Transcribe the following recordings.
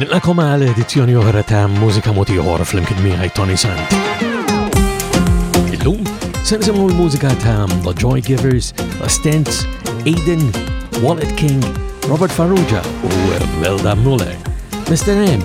Nilqakom għal edizzjoni oħra ta' Mużika Moti Oħor fl-imkien miegħi Tony Sant. Illum se nsemmu l-mużika ta' The Joy Givers, The Stents, Aiden, Wallet King, Robert Farrugia u Melda Muller. Mr. M,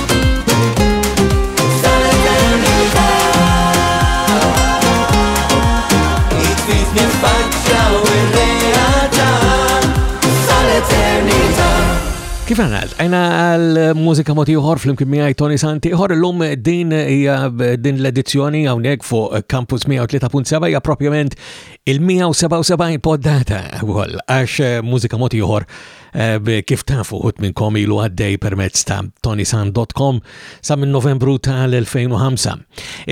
Kif għanal, għajna għal-mużika motiħor fl-imkien miħaj Tony Santi, ħor l-lum din din l-edizzjoni għawnek fuq Campus 103.7 hija propjament il-177 poddata għol, għax mużika motiħor Eh, kif tafu uħut minnkom ilu għaddej permezz ta' tonisan.com sa' minn novembru tal-2005.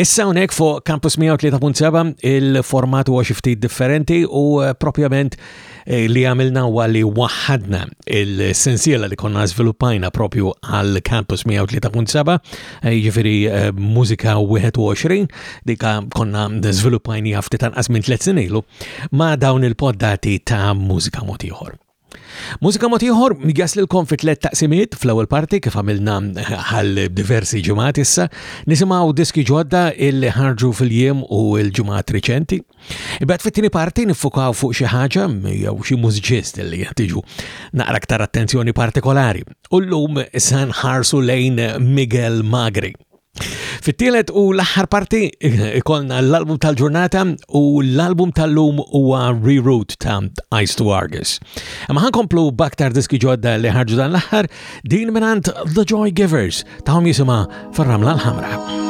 Issa unek fuq Campus 103.7 il-format huwa xi ftit differenti u eh, propjament eh, li għamilna huwa li waħadna il-sensiela li konna żviluppajna propju għal Campus 103.7 jiġifieri mużika 21 dika konna żviluppajni ftit tanqas minn tliet sinilu ma' dawn il-poddati ta' mużika motiħor. Mużika mod ieħor jaslilkom fi tliet taqsimiet fl-ewwel parti kif għamilna għal diversi ġimgħat issa, nisimgħu diski ġodda illi ħarġu fil-jiem u l-ġimgħat riċenti. Ibgħad fit-tieni parti niffukaw fuq xi ħaġa jew xi mużiċist li jħtiġu naqra aktar attenzjoni partikolari. U llum se nħarsu lejn Miguel Magri. Fit-tielet u l-aħħar parti ikolna l-album tal-ġurnata u l-album tal-lum huwa reroot ta' Ice to Argus. Ma ħankomplu baktar diski ġodda li ħarġu dan l-aħħar din minant The Joy Givers ta' hom jisima Ferramla l-Ħamra.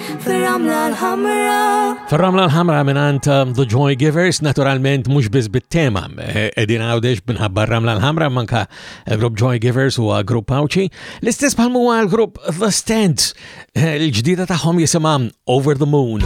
Fir-ramla l-ħamra. Fir-ramla l-ħamra minant um, The Joy Givers, naturalment mhux biss bit-tema. Eh, Edin għawdex minħabba ramla l-ħamra manka eh, grupp Joy Givers huwa grupp Awċi. L-istess bħal huwa l-grupp The Stands, eh, il-ġdida tagħhom jisimha Over the Moon.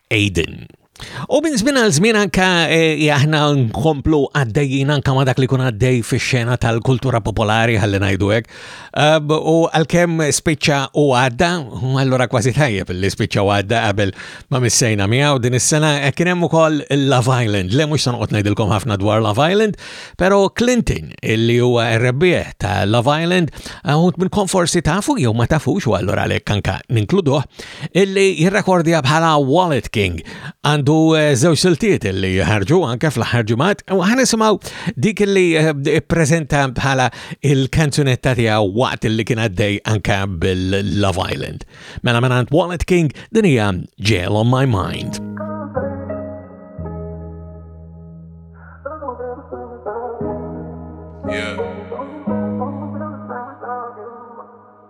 Aiden. U minn żmien għal żmien anka eh, aħna nkomplu għaddejjin anka ma dak li kun għaddej fix-xena tal-kultura popolari ħalli ngħidu hekk. Ehm, u għalkemm spiċċa u għadda, allura kważi tajjeb li spiċċa u għadda qabel ma missejna miegħu din is-sena eh, kien hemm ukoll Love Island. Le mhux se noqgħod ngħidilkom ħafna dwar Love Island, però Clinton illi huwa r-rebbieħ ta' Love Island, eh, minn konforsi tafu jew ma tafux u allura għalhekk anka ninkluduh illi jirrekordja bħala Wallet King. Għandu eh, żewġ siltiet illi ħarġu anke fl-aħħar ġimgħat u ħanisimgħu dik illi eh, ppreżenta bħala il-kanzunetta tiegħu waqt illi kien għaddej anke bil-Love Island. Mela minn Wallet King din hija Jail on My Mind. Yeah.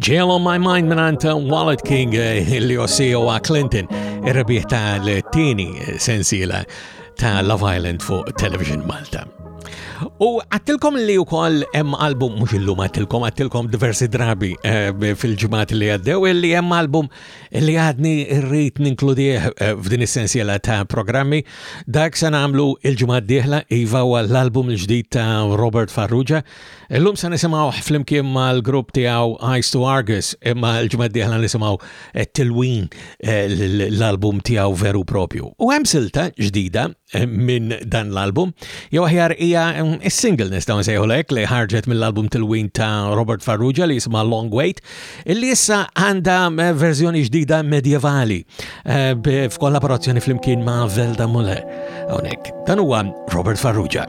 Jail on my mind minant Wallet King eh, li jossiju wa Clinton ir-rebiħ ta' l-tini sensila ta' Love Island fuq Television Malta. U għattilkom li u koll hemm album, mux illum għattilkom, għattilkom diversi drabi eh, fil-ġimat li għaddew, li hemm album li għadni rrit ninkludieħ eh, f'din essenzjela ta' programmi. Dak se għamlu il-ġimat diħla, Iva u l-album l-ġdid ta' Robert Farrugia, Illum se nisimgħu flimkien mal-grupp tiegħu Eyes to Argus, imma l-ġimgħa d-dieħla nisimgħu eh, Tilwin eh, l-album tiegħu veru propju. U hemm silta ġdida eh, minn dan l-album, jew aħjar hija mm, is-single nistgħu nsejħulek li ħarġet mill-album Tilwin ta' Robert Farrugia li jisma' Long Wait, illi issa għandha verżjoni ġdida medjevali f'kollaborazzjoni flimkien ma' Velda Muller. Hawnhekk dan huwa Robert Farrugia.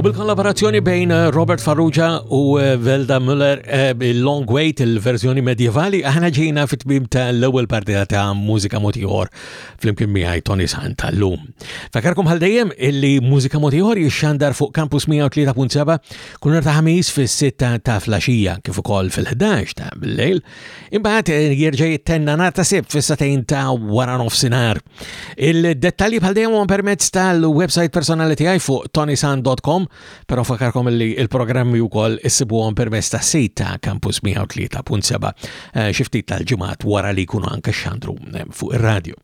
U bil-kollaborazzjoni bejn eh, Robert Farrugia u eh, Velda Müller eh, il-Long Wait, il-verżjoni medjevali, aħna ġejna fit-tmim tal-ewwel partita ta' Mużika Motiħor fl-imkien miegħi Tony San tal-lum. Fakarkom għal dejjem illi Mużika Motiħor jixxandar fuq Campus 103.7 Kull nhar ta' ħamis fis-sitta ta' flaxija kif ukoll fil-11 ta' bil-lejl, imbagħad eh, jerġa' jittenna nhar ta' sibt fis-satejn ta' wara nofsinhar. Il-dettalji bħal dejjem huma permezz tal-website personali tiegħi fuq tonisan.com, però fakarkom li il-programmi wkoll issibuhom permezz tas-sit ta' Campus 103.7 eh, xi ftit tal-ġimgħat wara li jkunu anke xandru eh, fuq ir-radju.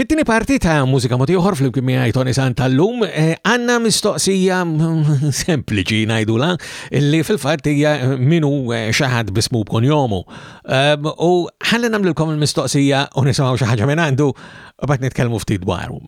Fit-tini parti ta' mużika moti uħor fl-imkien miegħi Tony Sant tal-lum eh, għandna mistoqsija mm, sempliċi ngħidula li fil-fatt hija minu eh, xaħad bismu bkun jomu. Ehm, u ħalli nagħmlilkom il-mistoqsija u nisimgħu xi ħaġa minn għandu u bat nitkellmu ftit dwaru.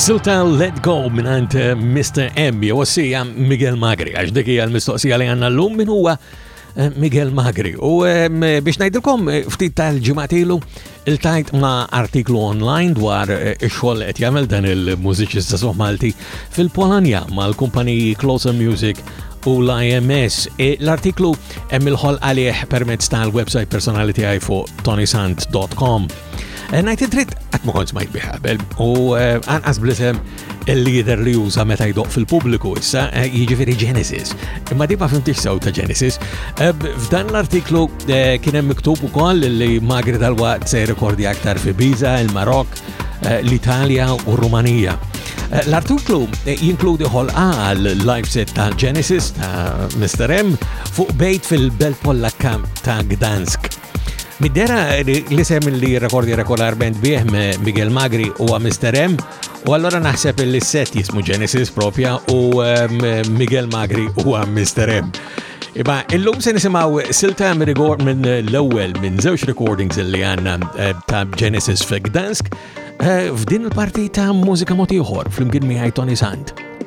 Silta Let Go minant eh, Mr. M, jew sija Miguel Magri, għax dik hija l-mistoqsija li għanna l-lum minn huwa Eh, Miguel Magri. U eh, biex najdilkom eh, ftit tal-ġimatilu il-tajt ma' artiklu online dwar xogħol qed jagħmel dan il-mużiċista soħ Malti fil-Polonja mal-kumpaniji Closer Music u l-IMS. E, l-artiklu hemm il-ħol għalih permezz tal-website personali tiegħi fuq tonisant.com. Najt id-dritt għat ma kontx ma jbiħabel u għanqas blisem li jidher li juża meta jdoq fil-pubbliku issa, eh, jiġifieri Genesis. Imma di ma fimtix sew ta' Genesis. Eh, f'dan l-artiklu eh, kien hemm miktub ukoll li Magri tal-waqt se jirrekordi aktar fi Biza, il-Marok, l-Italja u r-Rumanija. L-artiklu jinkludi ħolqa għal live set ta' Genesis ta' Mr. M fuq bejt fil-belt Pollakka ta' Gdansk. Middera l-isem li rekordi regolarment bih Miguel Magri u Mr. M u allora naħseb li s-set jismu Genesis propja u Miguel Magri u Mr. M. Iba, illum se nisimaw silta rigor minn l-ewwel minn żewġ recordings li għanna eh, ta' Genesis fi Gdansk eh, f'din il-parti ta' mużika motiħor fl-imkien miħaj Tony Sant.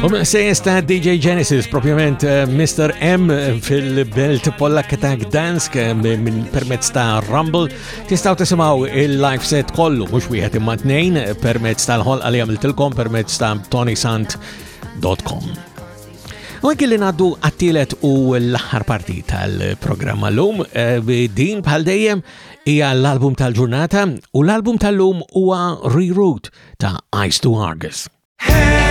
U minn sejjes ta' DJ Genesis, propjament eh, Mr. M eh, fil-belt Pollak ta' Gdansk eh, minn permezz ta' Rumble, tistaw tisimaw il-live set kollu, mux wieħed imma tnejn, permezz tal-ħol għalijam il-tilkom, permezz ta' Tony Sant.com. U għek li naddu għattilet u l-axħar parti tal-programm għallum, eh, din bħal dejjem hija l-album tal-ġurnata u l-album tal-lum huwa Reroute ta' Ice to Argus. Hey,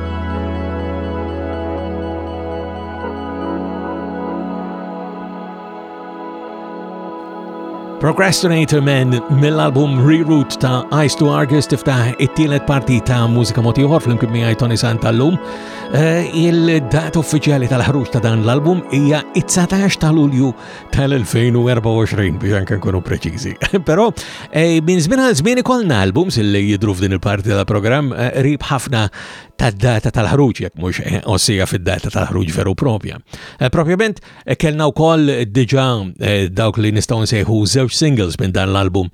Procrastinator Man mill-album Reroute ta' Ice to Argus tiftaħ it-tielet parti ta' mużika motiħor fl-imkien miegħi Tony Santa llum. Eh, il-data uffiċjali tal-ħruġ ta' dan l-album hija 19 ta' Lulju tal-2024 biex anke nkunu preċiżi. Però eh, minn żmien għal żmien ikollna albums li jidru f'din il-parti tal-programm eh, rib ħafna tad-data tal-ħruġ jekk mhux eh, ossija fid-data tal-ħruġ veru propja. Propjament kellna wkoll diġà dawk li nistgħu nsejħu żewġ singles minn dan l-album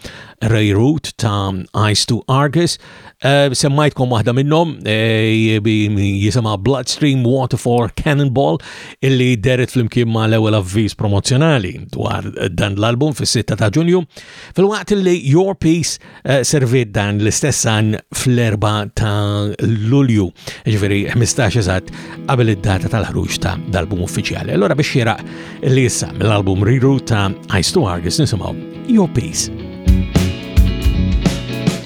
Ray Root ta' Ice to Argus Eh, semmajtkom waħda minnhom eh, jisimha Bloodstream Water for Cannonball illi deret flimkien ma' l-ewwel avviż promozzjonali dwar eh, dan l-album fis-6 ta' Ġunju filwaqt li Your Peace servit dan l-istess għan fl-4 ta' Lulju, ġifieri 15 eżatt qabel id-data tal-ħruġ ta' l-album uffiċjali. Allora biex jiraq li issa mill-album Reroute ta' Ice to Argus nisimgħu Your Peace.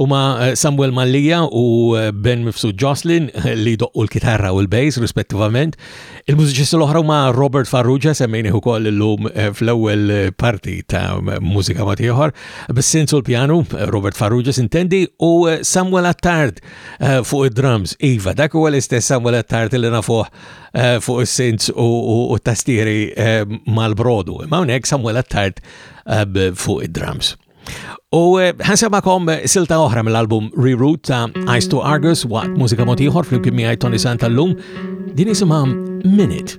Huma Samuel Mallia u Ben Mifsud Jocelyn li doqqu l-kitarra u l-bass rispettivament. Il-mużiċisti l-oħra huma Robert Farrugia semmejnih ukoll illum eh, fl-ewwel parti ta' mużika ma' ieħor, bis-sins u l-pjanu Robert Farrugia sintendi u eh, Samuel Attard eh, fuq id-drums. Iva, dak huwa l-istess Samuel Attard li nafuh fuq is-sins u t-tastieri mal-brodu. Ma' hawnhekk Samuel Attard fuq id-drums. U eh, ħansemakom silta oħra mill-album Reroot ta' Eyes to Argus waqt mużika motiħor fl-imkien miħaj Tony Santa l-lum, din jisimha Minute.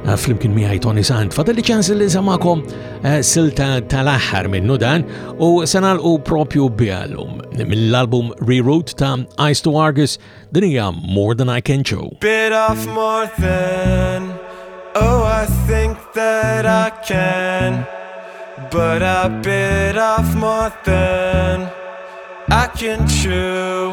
Eh, flimkien miħaj Tony Sant. Fadalli ċans li zamakom eh, silta tal-axħar minnu dan u sanal u propju bialum mill-album Reroute ta' Ice to Argus din hija More Than I Can Show. Bit off more than Oh I think that I can But I bit off more than I can chew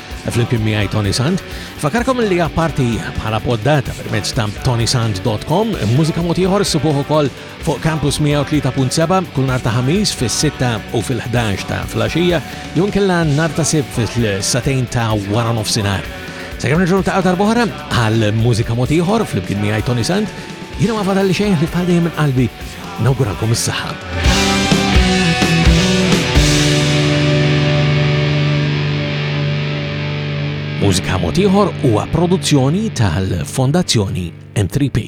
flimkien miegħi Tony Sand. Fakarkom li apparti bħala poddata permezz ta' tonysand.com, mużika mod ieħor subuh ukoll fuq Campus 103.7 kull nhar ta' ħamis fis-6 u fil-11 ta' flaxija, jew nkella nhar ta' sib fis-satejn ta' wara nofsinhar. Sakemm nerġgħu ta' darbohra għal mużika mod ieħor flimkien miegħi Tony Sand, jiena ma fadalli xejn li bħal dejjem qalbi Nawguralkom is-saħħa. Mużika motiħor huwa produzzjoni tal-Fondazzjoni M3P.